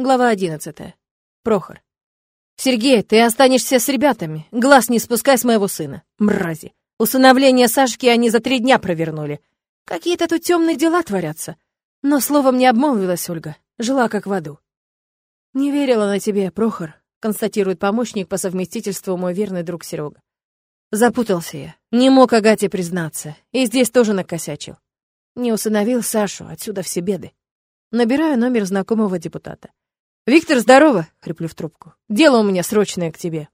Глава одиннадцатая. Прохор. «Сергей, ты останешься с ребятами. Глаз не спускай с моего сына. Мрази. Усыновление Сашки они за три дня провернули. Какие-то тут темные дела творятся. Но словом не обмолвилась Ольга. Жила как в аду. «Не верила на тебе, Прохор», — констатирует помощник по совместительству мой верный друг Серега. Запутался я. Не мог Агате признаться. И здесь тоже накосячил. Не усыновил Сашу, отсюда все беды. Набираю номер знакомого депутата. «Виктор, здорово!» — хриплю в трубку. «Дело у меня срочное к тебе».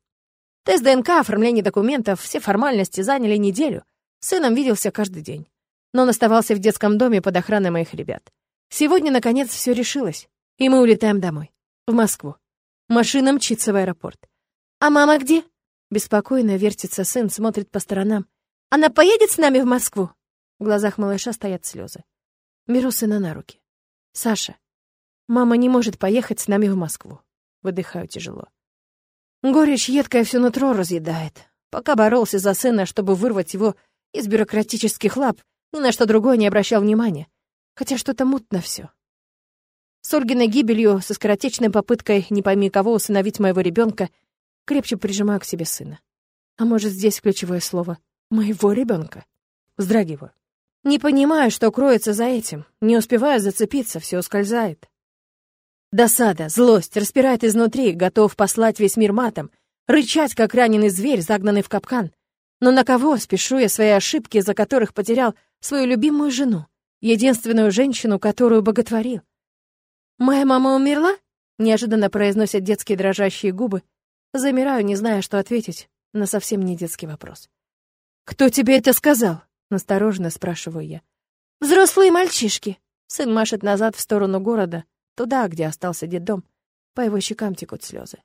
Тест ДНК, оформление документов, все формальности заняли неделю. Сыном виделся каждый день. Но он оставался в детском доме под охраной моих ребят. Сегодня, наконец, все решилось, и мы улетаем домой, в Москву. Машина мчится в аэропорт. «А мама где?» Беспокойно вертится сын, смотрит по сторонам. «Она поедет с нами в Москву?» В глазах малыша стоят слезы. Беру сына на руки. «Саша, Мама не может поехать с нами в Москву. Выдыхаю тяжело. Горечь едкая все нутро разъедает. Пока боролся за сына, чтобы вырвать его из бюрократических лап, ни на что другое не обращал внимания. Хотя что-то мутно все. С Ольгиной гибелью, со скоротечной попыткой не пойми кого усыновить моего ребенка, крепче прижимаю к себе сына. А может, здесь ключевое слово «моего ребенка»? Вздрагиваю. Не понимаю, что кроется за этим. Не успеваю зацепиться, все ускользает. Досада, злость распирает изнутри, готов послать весь мир матом, рычать, как раненый зверь, загнанный в капкан. Но на кого спешу я свои ошибки, за которых потерял свою любимую жену, единственную женщину, которую боготворил? «Моя мама умерла?» — неожиданно произносят детские дрожащие губы. Замираю, не зная, что ответить на совсем не детский вопрос. «Кто тебе это сказал?» — настороженно спрашиваю я. «Взрослые мальчишки!» Сын машет назад в сторону города, Туда, где остался детдом. По его щекам текут слезы.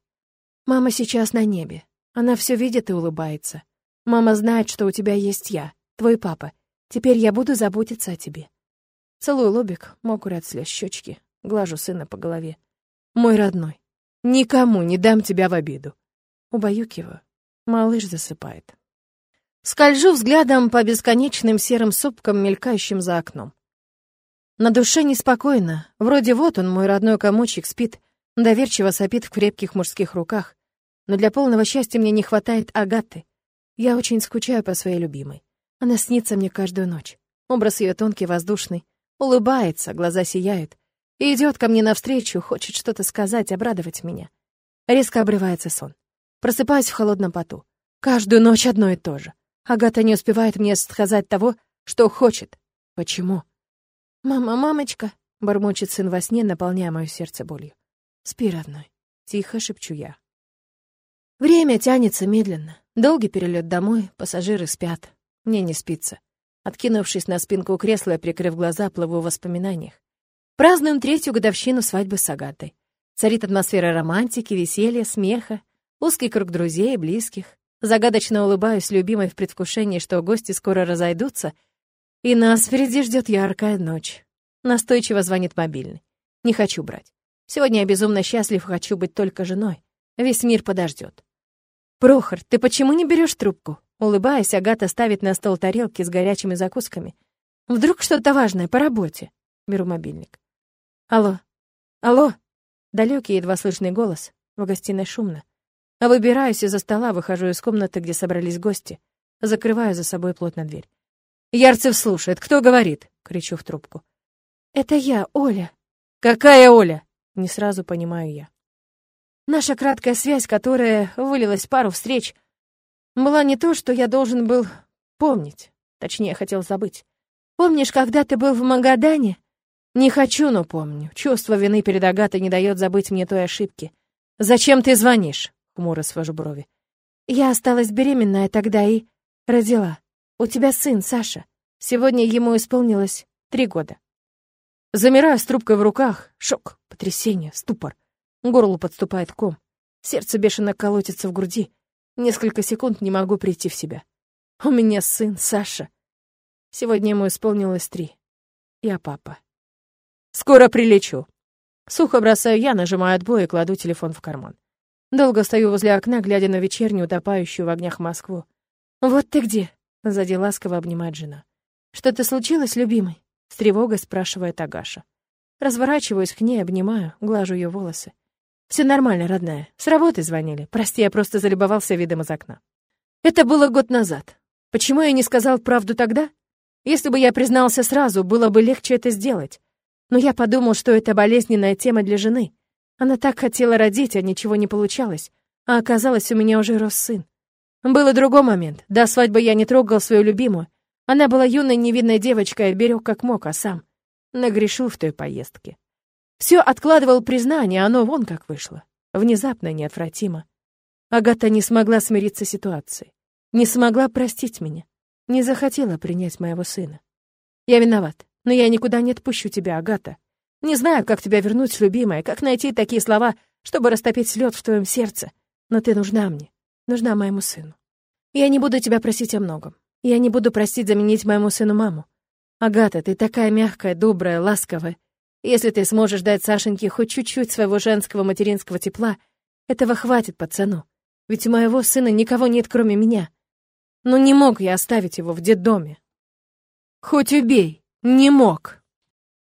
Мама сейчас на небе. Она все видит и улыбается. Мама знает, что у тебя есть я, твой папа. Теперь я буду заботиться о тебе. Целую лобик, мокрый от слез щечки, глажу сына по голове. Мой родной, никому не дам тебя в обиду. Убаюкиваю. Малыш засыпает. Скольжу взглядом по бесконечным серым сопкам, мелькающим за окном. На душе неспокойно. Вроде вот он, мой родной комочек, спит, доверчиво сопит в крепких мужских руках. Но для полного счастья мне не хватает Агаты. Я очень скучаю по своей любимой. Она снится мне каждую ночь. Образ ее тонкий, воздушный. Улыбается, глаза сияют. И идет ко мне навстречу, хочет что-то сказать, обрадовать меня. Резко обрывается сон. Просыпаюсь в холодном поту. Каждую ночь одно и то же. Агата не успевает мне сказать того, что хочет. Почему? «Мама, мамочка!» — бормочет сын во сне, наполняя мое сердце болью. «Спи, родной!» — тихо шепчу я. Время тянется медленно. Долгий перелет домой, пассажиры спят. Мне не спится. Откинувшись на спинку кресла и прикрыв глаза, плыву в воспоминаниях. Празднуем третью годовщину свадьбы с Агатой. Царит атмосфера романтики, веселья, смеха, узкий круг друзей и близких. Загадочно улыбаюсь любимой в предвкушении, что гости скоро разойдутся — и нас впереди ждет яркая ночь. Настойчиво звонит мобильный. Не хочу брать. Сегодня я безумно счастлив, хочу быть только женой. Весь мир подождет. «Прохор, ты почему не берешь трубку?» Улыбаясь, Агата ставит на стол тарелки с горячими закусками. «Вдруг что-то важное по работе?» Беру мобильник. «Алло? Алло?» Далекий, едва слышный голос. В гостиной шумно. Выбираюсь из-за стола, выхожу из комнаты, где собрались гости. Закрываю за собой плотно дверь. Ярцев слушает. Кто говорит? Кричу в трубку. Это я, Оля. Какая Оля? Не сразу понимаю я. Наша краткая связь, которая вылилась в пару встреч, была не то, что я должен был помнить. Точнее, хотел забыть. Помнишь, когда ты был в Магадане? Не хочу, но помню. Чувство вины перед Агатой не дает забыть мне той ошибки. Зачем ты звонишь? Хмуро свожу брови. Я осталась беременная тогда и родила. У тебя сын, Саша. Сегодня ему исполнилось три года. Замираю с трубкой в руках. Шок, потрясение, ступор. Горлу подступает ком. Сердце бешено колотится в груди. Несколько секунд не могу прийти в себя. У меня сын, Саша. Сегодня ему исполнилось три. Я папа. Скоро прилечу. Сухо бросаю я, нажимаю отбой и кладу телефон в карман. Долго стою возле окна, глядя на вечернюю, утопающую в огнях Москву. «Вот ты где!» Сзади ласково обнимает жена. «Что-то случилось, любимый?» С тревогой спрашивает Агаша. Разворачиваюсь к ней, обнимаю, глажу ее волосы. Все нормально, родная. С работы звонили. Прости, я просто залюбовался видом из окна. Это было год назад. Почему я не сказал правду тогда? Если бы я признался сразу, было бы легче это сделать. Но я подумал, что это болезненная тема для жены. Она так хотела родить, а ничего не получалось. А оказалось, у меня уже рос сын. Был и другой момент. До свадьбы я не трогал свою любимую. Она была юной невинной девочкой, берег как мог, а сам нагрешил в той поездке. Все откладывал признание, оно вон как вышло. Внезапно, неотвратимо. Агата не смогла смириться с ситуацией. Не смогла простить меня. Не захотела принять моего сына. Я виноват, но я никуда не отпущу тебя, Агата. Не знаю, как тебя вернуть, любимая, как найти такие слова, чтобы растопить лед в твоем сердце. Но ты нужна мне, нужна моему сыну. Я не буду тебя просить о многом. Я не буду просить заменить моему сыну маму. Агата, ты такая мягкая, добрая, ласковая. Если ты сможешь дать Сашеньке хоть чуть-чуть своего женского материнского тепла, этого хватит пацану. Ведь у моего сына никого нет, кроме меня. Но не мог я оставить его в детдоме. Хоть убей, не мог.